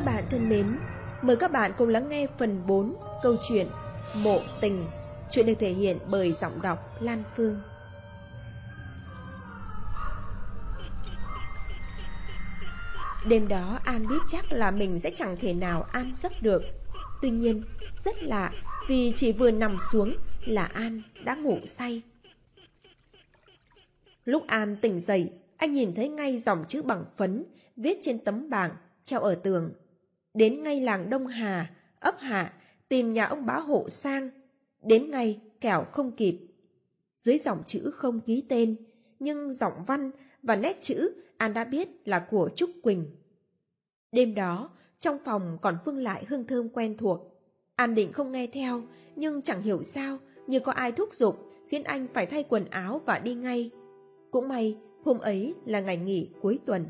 Các bạn thân mến, mời các bạn cùng lắng nghe phần 4 câu chuyện Mộ Tình. Chuyện được thể hiện bởi giọng đọc Lan Phương. Đêm đó An biết chắc là mình sẽ chẳng thể nào an giấc được. Tuy nhiên, rất lạ vì chỉ vừa nằm xuống là An đã ngủ say. Lúc An tỉnh dậy, anh nhìn thấy ngay dòng chữ bằng phấn viết trên tấm bảng treo ở tường. Đến ngay làng Đông Hà, ấp Hạ, tìm nhà ông bá hộ sang. Đến ngay kẻo không kịp. Dưới dòng chữ không ký tên, nhưng giọng văn và nét chữ An đã biết là của Trúc Quỳnh. Đêm đó, trong phòng còn phương lại hương thơm quen thuộc. An định không nghe theo, nhưng chẳng hiểu sao, như có ai thúc giục, khiến anh phải thay quần áo và đi ngay. Cũng may, hôm ấy là ngày nghỉ cuối tuần.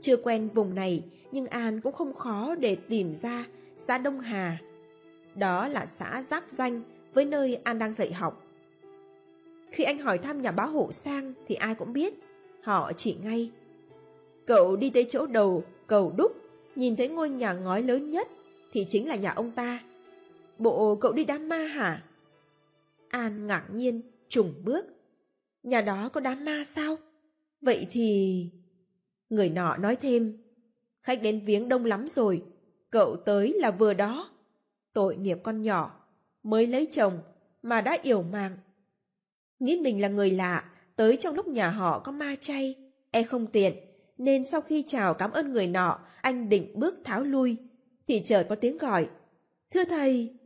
Chưa quen vùng này, nhưng An cũng không khó để tìm ra xã Đông Hà. Đó là xã giáp danh với nơi An đang dạy học. Khi anh hỏi thăm nhà báo hộ sang thì ai cũng biết, họ chỉ ngay. Cậu đi tới chỗ đầu, cầu đúc, nhìn thấy ngôi nhà ngói lớn nhất thì chính là nhà ông ta. Bộ cậu đi đám ma hả? An ngạc nhiên, trùng bước. Nhà đó có đám ma sao? Vậy thì... Người nọ nói thêm, khách đến viếng đông lắm rồi, cậu tới là vừa đó. Tội nghiệp con nhỏ, mới lấy chồng mà đã yểu màng. Nghĩ mình là người lạ, tới trong lúc nhà họ có ma chay, e không tiện, nên sau khi chào cảm ơn người nọ, anh định bước tháo lui, thì chợt có tiếng gọi. Thưa thầy,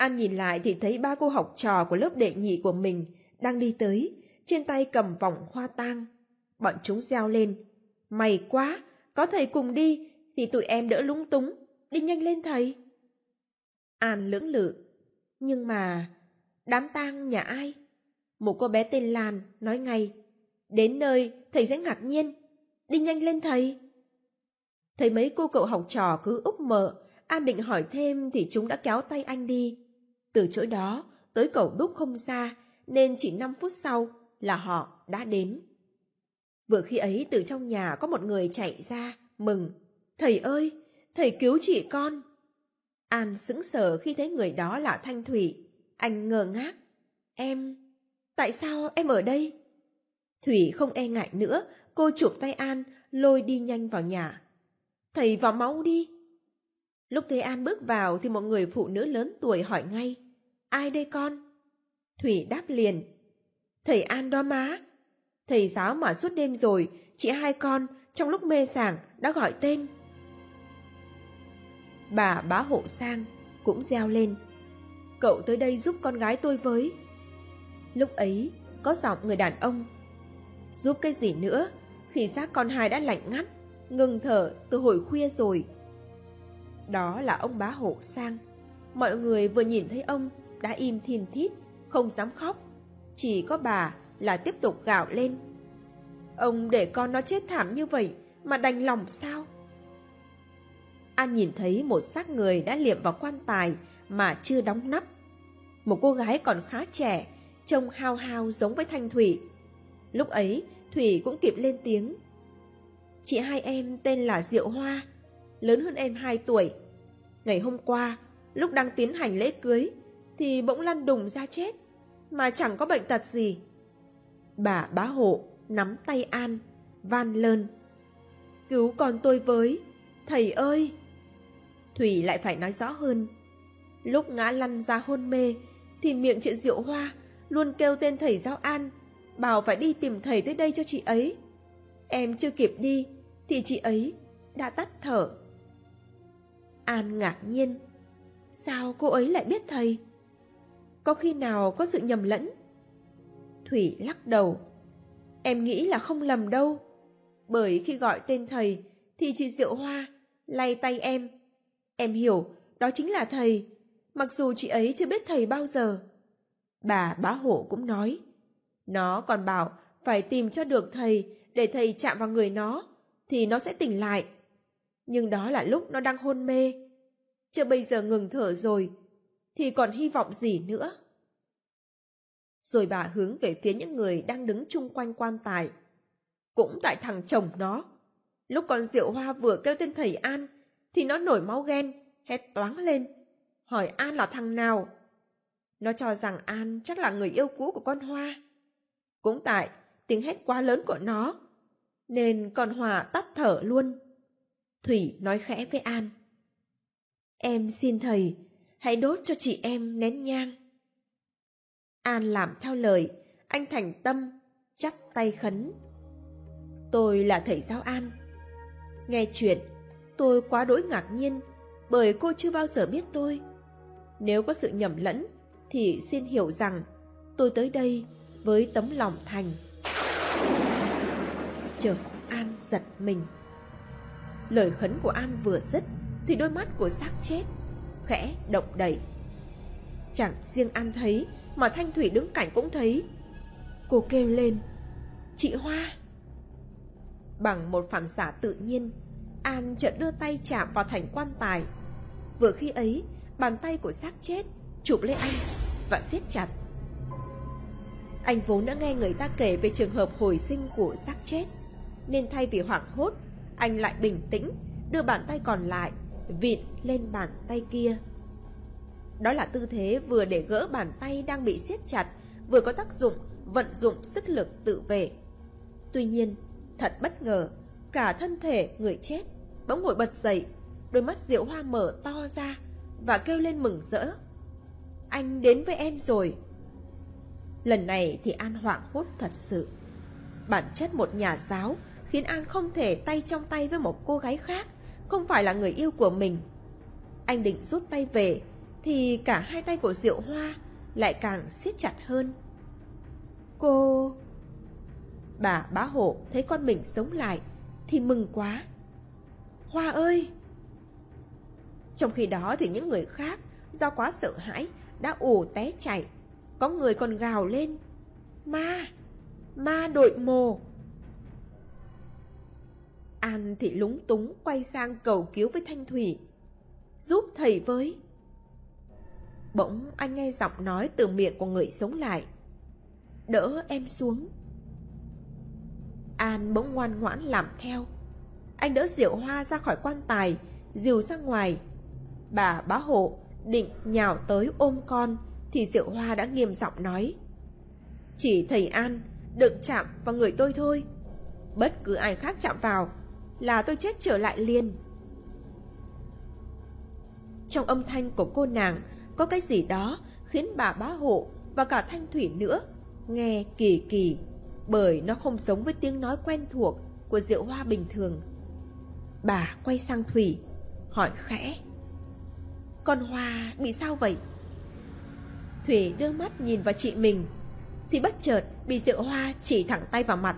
An nhìn lại thì thấy ba cô học trò của lớp đệ nhị của mình đang đi tới, trên tay cầm vòng hoa tang. Bọn chúng reo lên, May quá, có thầy cùng đi, thì tụi em đỡ lúng túng, đi nhanh lên thầy. An lưỡng lự, nhưng mà đám tang nhà ai? Một cô bé tên Lan nói ngay, đến nơi thầy sẽ ngạc nhiên, đi nhanh lên thầy. Thấy mấy cô cậu học trò cứ úp mở, An định hỏi thêm thì chúng đã kéo tay anh đi. Từ chỗ đó tới cầu đúc không xa, nên chỉ 5 phút sau là họ đã đến. Vừa khi ấy từ trong nhà có một người chạy ra, mừng. Thầy ơi, thầy cứu chị con. An sững sờ khi thấy người đó là Thanh Thủy. Anh ngờ ngác. Em... Tại sao em ở đây? Thủy không e ngại nữa, cô chụp tay An, lôi đi nhanh vào nhà. Thầy vào máu đi. Lúc thấy An bước vào thì một người phụ nữ lớn tuổi hỏi ngay. Ai đây con? Thủy đáp liền. Thầy An đó má, Thầy giáo mà suốt đêm rồi, chị hai con trong lúc mê sảng đã gọi tên. Bà bá hộ sang cũng reo lên. Cậu tới đây giúp con gái tôi với. Lúc ấy có giọng người đàn ông. Giúp cái gì nữa, khi xác con hai đã lạnh ngắt, ngừng thở từ hồi khuya rồi. Đó là ông bá hộ sang. Mọi người vừa nhìn thấy ông đã im thiên thít, không dám khóc. Chỉ có bà là tiếp tục gạo lên. Ông để con nó chết thảm như vậy mà đành lòng sao? An nhìn thấy một xác người đã liệm vào quan tài mà chưa đóng nắp. Một cô gái còn khá trẻ, trông hao hao giống với Thanh Thủy. Lúc ấy, Thủy cũng kịp lên tiếng. Chị hai em tên là Diệu Hoa, lớn hơn em 2 tuổi. Ngày hôm qua, lúc đang tiến hành lễ cưới, thì bỗng lăn đùng ra chết, mà chẳng có bệnh tật gì. Bà bá hộ nắm tay An, van lơn. Cứu con tôi với, thầy ơi! Thủy lại phải nói rõ hơn. Lúc ngã lăn ra hôn mê, thì miệng chị Diệu Hoa luôn kêu tên thầy giáo An, bảo phải đi tìm thầy tới đây cho chị ấy. Em chưa kịp đi, thì chị ấy đã tắt thở. An ngạc nhiên. Sao cô ấy lại biết thầy? Có khi nào có sự nhầm lẫn? Thủy lắc đầu. Em nghĩ là không lầm đâu. Bởi khi gọi tên thầy thì chị Diệu Hoa lay tay em. Em hiểu, đó chính là thầy, mặc dù chị ấy chưa biết thầy bao giờ. Bà bá hộ cũng nói, nó còn bảo phải tìm cho được thầy để thầy chạm vào người nó, thì nó sẽ tỉnh lại. Nhưng đó là lúc nó đang hôn mê. Chưa bây giờ ngừng thở rồi, thì còn hy vọng gì nữa? Rồi bà hướng về phía những người đang đứng chung quanh quan tài. Cũng tại thằng chồng nó. Lúc con Diệu Hoa vừa kêu tên thầy An, thì nó nổi máu ghen, hét toáng lên. Hỏi An là thằng nào? Nó cho rằng An chắc là người yêu cũ của con Hoa. Cũng tại tiếng hét quá lớn của nó, nên con Hòa tắt thở luôn. Thủy nói khẽ với An. Em xin thầy, hãy đốt cho chị em nén nhang. An làm theo lời, anh thành tâm, chắp tay khấn. Tôi là thầy giáo An. Nghe chuyện, tôi quá đỗi ngạc nhiên bởi cô chưa bao giờ biết tôi. Nếu có sự nhầm lẫn, thì xin hiểu rằng tôi tới đây với tấm lòng thành. Chợt An giật mình. Lời khấn của An vừa dứt thì đôi mắt của xác chết khẽ động đậy. Chẳng riêng An thấy mà Thanh Thủy đứng cạnh cũng thấy. Cô kêu lên, chị Hoa. Bằng một phản xạ tự nhiên, An chợt đưa tay chạm vào thành quan tài. Vừa khi ấy, bàn tay của xác chết chụp lấy anh và siết chặt. Anh vốn đã nghe người ta kể về trường hợp hồi sinh của xác chết, nên thay vì hoảng hốt, anh lại bình tĩnh, đưa bàn tay còn lại vịn lên bàn tay kia. Đó là tư thế vừa để gỡ bàn tay đang bị siết chặt, vừa có tác dụng vận dụng sức lực tự vệ. Tuy nhiên, thật bất ngờ, cả thân thể người chết bỗng ngồi bật dậy, đôi mắt Diệu Hoa mở to ra và kêu lên mừng rỡ. Anh đến với em rồi. Lần này thì An hoảng hốt thật sự. Bản chất một nhà giáo khiến An không thể tay trong tay với một cô gái khác, không phải là người yêu của mình. Anh định rút tay về, thì cả hai tay của Diệu Hoa lại càng siết chặt hơn. Cô... Bà bá hộ thấy con mình sống lại, thì mừng quá. Hoa ơi! Trong khi đó thì những người khác, do quá sợ hãi, đã ủ té chạy. Có người còn gào lên. Ma! Ma đội mồ! An thì lúng túng quay sang cầu cứu với Thanh Thủy. Giúp thầy với. Bỗng anh nghe giọng nói từ miệng của người sống lại. Đỡ em xuống. An bỗng ngoan ngoãn làm theo. Anh đỡ Diệu Hoa ra khỏi quan tài, dìu ra ngoài. Bà bá hộ định nhào tới ôm con, thì Diệu Hoa đã nghiêm giọng nói. Chỉ thầy An, đừng chạm vào người tôi thôi. Bất cứ ai khác chạm vào là tôi chết trở lại liền. Trong âm thanh của cô nàng có cái gì đó khiến bà bá hộ và cả thanh thủy nữa nghe kỳ kỳ bởi nó không giống với tiếng nói quen thuộc của rượu hoa bình thường. Bà quay sang Thủy, hỏi khẽ. Con Hoa bị sao vậy? Thủy đưa mắt nhìn vào chị mình, thì bất chợt bị rượu hoa chỉ thẳng tay vào mặt.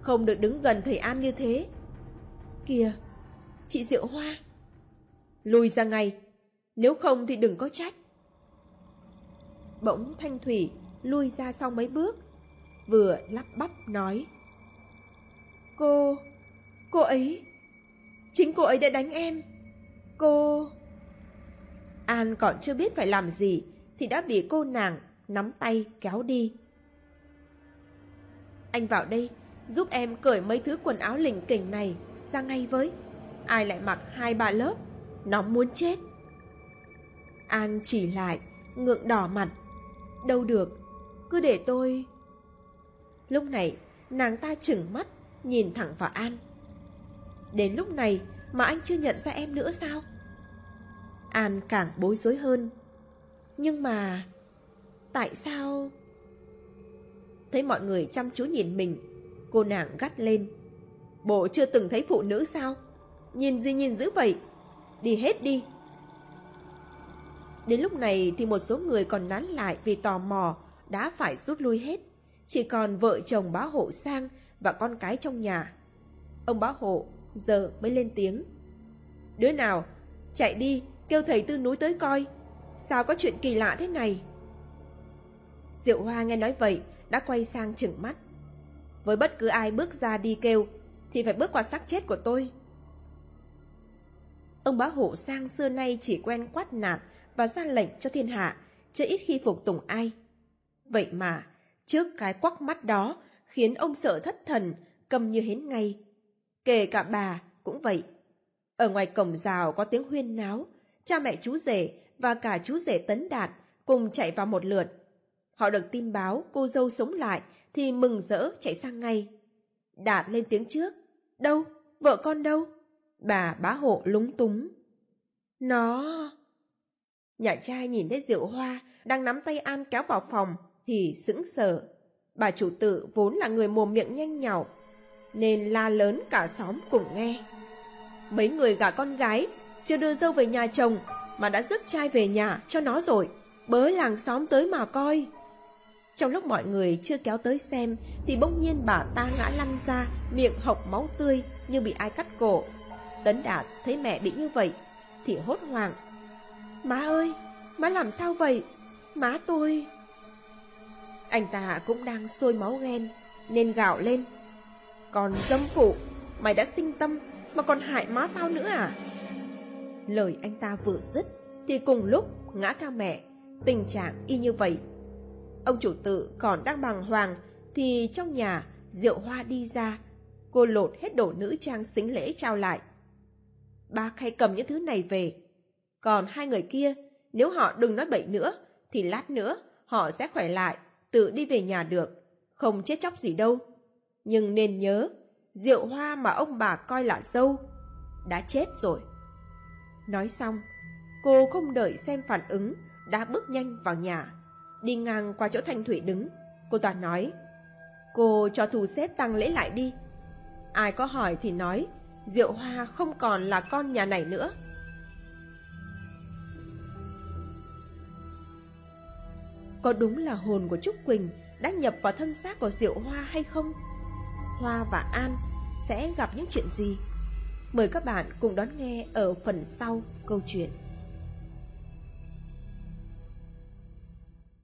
Không được đứng gần thầy An như thế, Kìa, chị Diệu Hoa. Lùi ra ngay, nếu không thì đừng có trách. Bỗng Thanh Thủy lui ra sau mấy bước, vừa lắp bắp nói. Cô, cô ấy, chính cô ấy đã đánh em. Cô... An còn chưa biết phải làm gì thì đã bị cô nàng nắm tay kéo đi. Anh vào đây giúp em cởi mấy thứ quần áo lỉnh kỉnh này ra ngay với. Ai lại mặc hai ba lớp, nó muốn chết. An chỉ lại, ngượng đỏ mặt. Đâu được, cứ để tôi... Lúc này, nàng ta chừng mắt, nhìn thẳng vào An. Đến lúc này mà anh chưa nhận ra em nữa sao? An càng bối rối hơn. Nhưng mà... Tại sao... Thấy mọi người chăm chú nhìn mình, cô nàng gắt lên. Bộ chưa từng thấy phụ nữ sao? Nhìn gì nhìn dữ vậy? Đi hết đi. Đến lúc này thì một số người còn nán lại vì tò mò đã phải rút lui hết. Chỉ còn vợ chồng bá hộ sang và con cái trong nhà. Ông bá hộ giờ mới lên tiếng. Đứa nào? Chạy đi, kêu thầy tư núi tới coi. Sao có chuyện kỳ lạ thế này? Diệu Hoa nghe nói vậy, đã quay sang chừng mắt. Với bất cứ ai bước ra đi kêu, thì phải bước qua xác chết của tôi. Ông bá hộ sang xưa nay chỉ quen quát nạt và ra lệnh cho thiên hạ, chứ ít khi phục tùng ai. Vậy mà, trước cái quắc mắt đó khiến ông sợ thất thần, cầm như hến ngay. Kể cả bà cũng vậy. Ở ngoài cổng rào có tiếng huyên náo, cha mẹ chú rể và cả chú rể Tấn Đạt cùng chạy vào một lượt. Họ được tin báo cô dâu sống lại thì mừng rỡ chạy sang ngay. Đạt lên tiếng trước. Đâu? Vợ con đâu? Bà bá hộ lúng túng. Nó... Nhà trai nhìn thấy Diệu Hoa đang nắm tay An kéo vào phòng thì sững sờ. Bà chủ tự vốn là người mồm miệng nhanh nhảu nên la lớn cả xóm cùng nghe. Mấy người gả con gái chưa đưa dâu về nhà chồng mà đã rước trai về nhà cho nó rồi. Bớ làng xóm tới mà coi. Trong lúc mọi người chưa kéo tới xem thì bỗng nhiên bà ta ngã lăn ra, miệng hộc máu tươi như bị ai cắt cổ. Tấn Đạt thấy mẹ bị như vậy thì hốt hoảng. Má ơi, má làm sao vậy? Má tôi... Anh ta cũng đang sôi máu ghen nên gạo lên. Còn dâm phụ, mày đã sinh tâm mà còn hại má tao nữa à? Lời anh ta vừa dứt thì cùng lúc ngã theo mẹ, tình trạng y như vậy. Ông chủ tự còn đang bàng hoàng thì trong nhà rượu hoa đi ra, cô lột hết đồ nữ trang xính lễ trao lại. Bác hay cầm những thứ này về. Còn hai người kia, nếu họ đừng nói bậy nữa, thì lát nữa họ sẽ khỏe lại, tự đi về nhà được, không chết chóc gì đâu. Nhưng nên nhớ, rượu hoa mà ông bà coi là dâu, đã chết rồi. Nói xong, cô không đợi xem phản ứng, đã bước nhanh vào nhà. Đi ngang qua chỗ Thanh Thủy đứng, cô ta nói, cô cho thù xếp tăng lễ lại đi. Ai có hỏi thì nói, Diệu Hoa không còn là con nhà này nữa. Có đúng là hồn của Trúc Quỳnh đã nhập vào thân xác của Diệu Hoa hay không? Hoa và An sẽ gặp những chuyện gì? Mời các bạn cùng đón nghe ở phần sau câu chuyện.